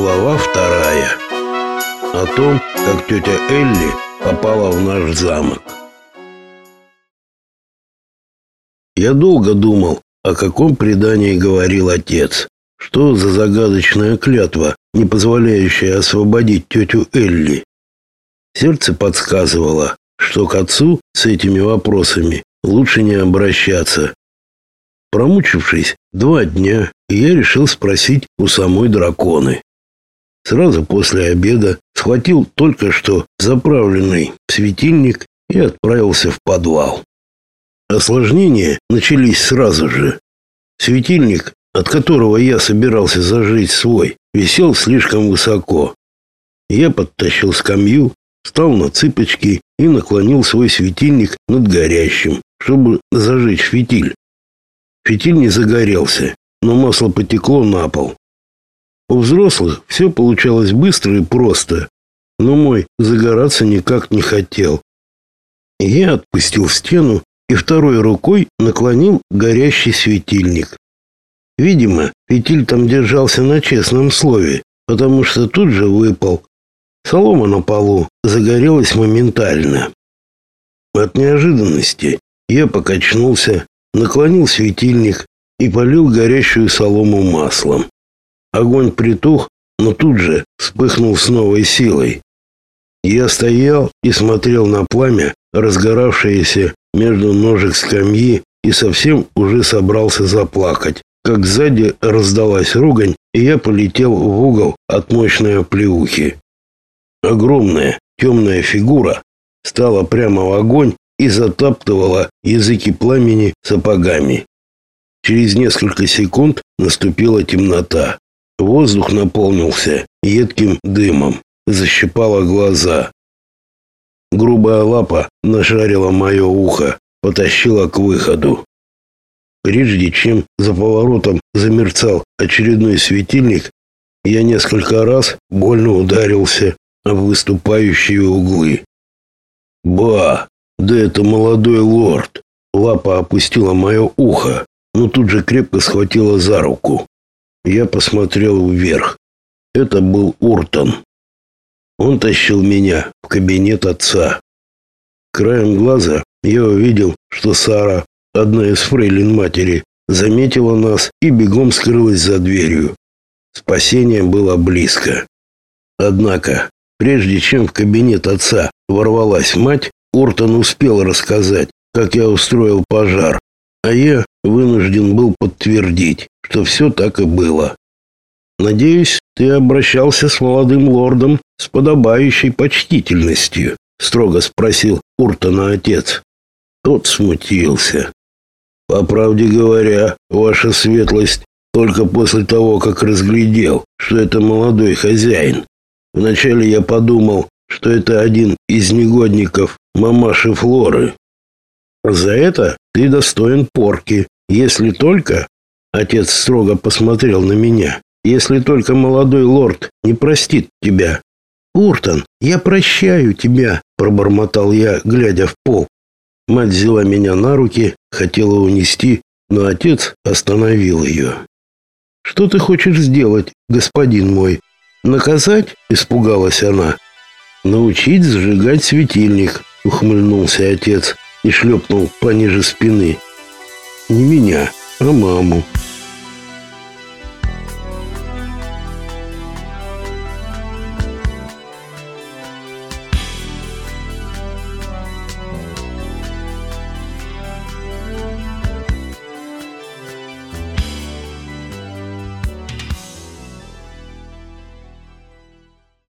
Глава вторая. О том, как тетя Элли попала в наш замок. Я долго думал, о каком предании говорил отец. Что за загадочная клятва, не позволяющая освободить тетю Элли? Сердце подсказывало, что к отцу с этими вопросами лучше не обращаться. Промучившись два дня, я решил спросить у самой драконы. Сразу после обеда схватил только что заправленный светильник и отправился в подвал. Осложнения начались сразу же. Светильник, от которого я собирался зажечь свой, висел слишком высоко. Я подтащил скамью, встал на цыпочки и наклонил свой светильник над горящим, чтобы зажечь фитиль. Фитиль не загорелся, но масло потекло на пол. У взрослых все получалось быстро и просто, но мой загораться никак не хотел. Я отпустил стену и второй рукой наклонил горящий светильник. Видимо, фитиль там держался на честном слове, потому что тут же выпал. Солома на полу загорелась моментально. От неожиданности я покачнулся, наклонил светильник и полил горящую солому маслом. Огонь притух, но тут же вспыхнул с новой силой. Я стоял и смотрел на пламя, разгоравшееся между ножек скамьи, и совсем уже собрался заплакать, как сзади раздалась ругань, и я полетел в угол от мощной оплеухи. Огромная темная фигура стала прямо в огонь и затаптывала языки пламени сапогами. Через несколько секунд наступила темнота. Воздух наполнился едким дымом, защипало глаза. Грубая лапа нашарила мое ухо, потащила к выходу. Прежде чем за поворотом замерцал очередной светильник, я несколько раз больно ударился об выступающие углы. Ба, да это молодой лорд. Лапа опустила мое ухо, но тут же крепко схватила за руку. Я посмотрел вверх. Это был Уртон. Он тащил меня в кабинет отца. Краем глаза я увидел, что Сара, одна из фрейлин матери, заметила нас и бегом скрылась за дверью. Спасение было близко. Однако, прежде чем в кабинет отца ворвалась мать, Уртон успел рассказать, как я устроил пожар, а я вынужден был подтвердить, что все так и было. Надеюсь, ты обращался с молодым лордом с подобающей почтительностью, строго спросил Уртона отец. Тот смутился. По правде говоря, ваша светлость, только после того, как разглядел, что это молодой хозяин. Вначале я подумал, что это один из негодников мамаши Флоры. За это ты достоин порки, если только Отец строго посмотрел на меня. Если только молодой лорд не простит тебя. Уртон, я прощаю тебя, пробормотал я, глядя в пол. Мать взяла меня на руки, хотела унести, но отец остановил ее. Что ты хочешь сделать, господин мой? Наказать? испугалась она. Научить зажигать светильник, ухмыльнулся отец и шлепнул пониже спины. Не меня, а маму.